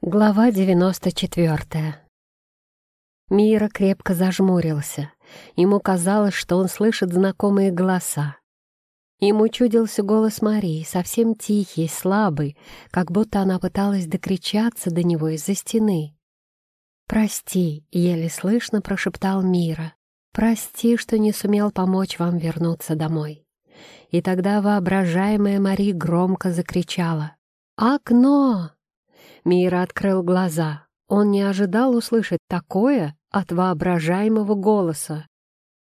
Глава девяносто четвертая. Мира крепко зажмурился. Ему казалось, что он слышит знакомые голоса. Ему чудился голос Марии, совсем тихий, слабый, как будто она пыталась докричаться до него из-за стены. «Прости», — еле слышно прошептал Мира. «Прости, что не сумел помочь вам вернуться домой». И тогда воображаемая Мари громко закричала. «Окно!» Мира открыл глаза. Он не ожидал услышать такое от воображаемого голоса.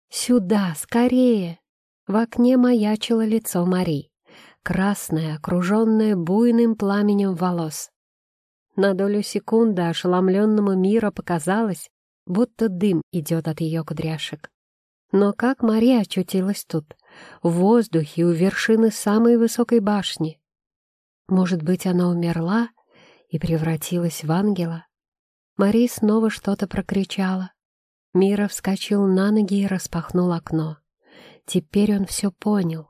«Сюда, скорее!» В окне маячило лицо Мари, красное, окруженное буйным пламенем волос. На долю секунды ошеломленному мира показалось, будто дым идет от ее кудряшек. Но как Мария очутилась тут, в воздухе у вершины самой высокой башни? Может быть, она умерла и превратилась в ангела. Мари снова что-то прокричала. Мира вскочил на ноги и распахнул окно. Теперь он все понял.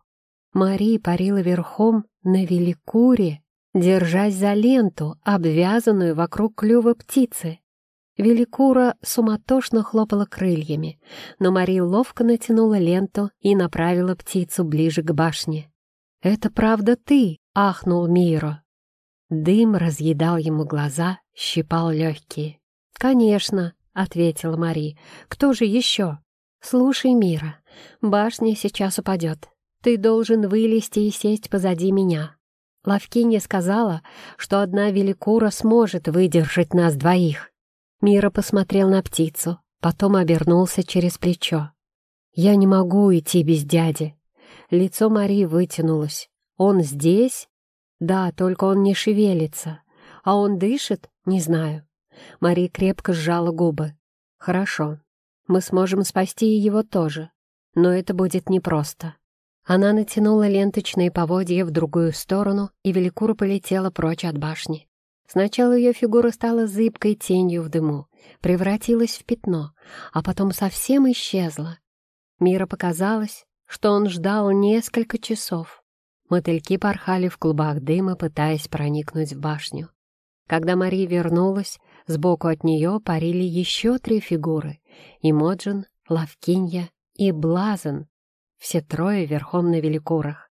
Мари парила верхом на великуре, держась за ленту, обвязанную вокруг клюва птицы. Великура суматошно хлопала крыльями, но Мари ловко натянула ленту и направила птицу ближе к башне. «Это правда ты?» — ахнул Миро. Дым разъедал ему глаза, щипал легкие. «Конечно», — ответила Мари. «Кто же еще?» «Слушай, Мира, башня сейчас упадет. Ты должен вылезти и сесть позади меня». Лавкинья сказала, что одна великура сможет выдержать нас двоих. Мира посмотрел на птицу, потом обернулся через плечо. «Я не могу идти без дяди». Лицо Марии вытянулось. «Он здесь?» Да, только он не шевелится. А он дышит? Не знаю. Мари крепко сжала губы. Хорошо. Мы сможем спасти его тоже. Но это будет непросто. Она натянула ленточные поводья в другую сторону, и Великура полетела прочь от башни. Сначала ее фигура стала зыбкой тенью в дыму, превратилась в пятно, а потом совсем исчезла. Мира показалось, что он ждал несколько часов. Мотыльки порхали в клубах дыма, пытаясь проникнуть в башню. Когда Мария вернулась, сбоку от нее парили еще три фигуры — Имоджин, Лавкинья и Блазен, все трое верхом на великурах.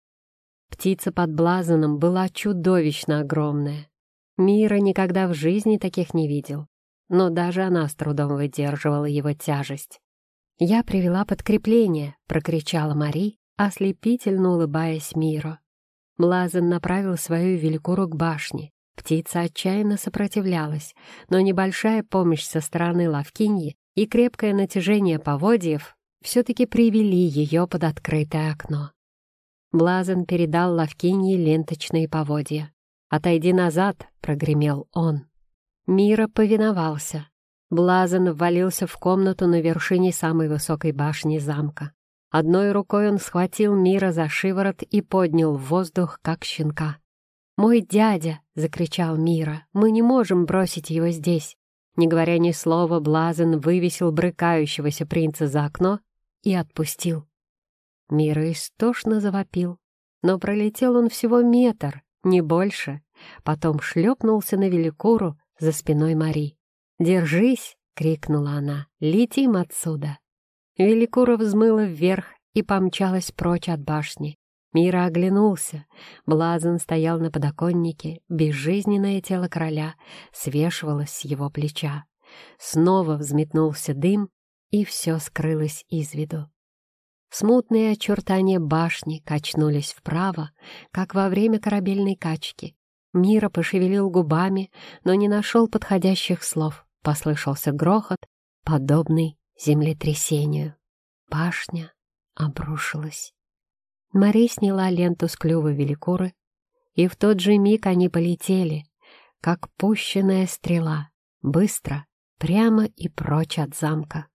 Птица под Блазаном была чудовищно огромная. Мира никогда в жизни таких не видел, но даже она с трудом выдерживала его тяжесть. «Я привела подкрепление», — прокричала Мари, ослепительно улыбаясь Миру. Блазен направил свою великуру к башне. Птица отчаянно сопротивлялась, но небольшая помощь со стороны Лавкиньи и крепкое натяжение поводьев все-таки привели ее под открытое окно. Блазен передал Лавкиньи ленточные поводья. «Отойди назад!» — прогремел он. Мира повиновался. Блазен ввалился в комнату на вершине самой высокой башни замка. Одной рукой он схватил Мира за шиворот и поднял в воздух, как щенка. «Мой дядя!» — закричал Мира. «Мы не можем бросить его здесь!» Не говоря ни слова, Блазен вывесил брыкающегося принца за окно и отпустил. Мира истошно завопил, но пролетел он всего метр, не больше. Потом шлепнулся на великуру за спиной Мари. «Держись!» — крикнула она. «Летим отсюда!» Великура взмыла вверх и помчалась прочь от башни. Мира оглянулся. Блазен стоял на подоконнике, безжизненное тело короля свешивалось с его плеча. Снова взметнулся дым, и все скрылось из виду. Смутные очертания башни качнулись вправо, как во время корабельной качки. Мира пошевелил губами, но не нашел подходящих слов. Послышался грохот, подобный землетрясению. Башня обрушилась. Мари сняла ленту с клюва великуры, и в тот же миг они полетели, как пущенная стрела, быстро, прямо и прочь от замка.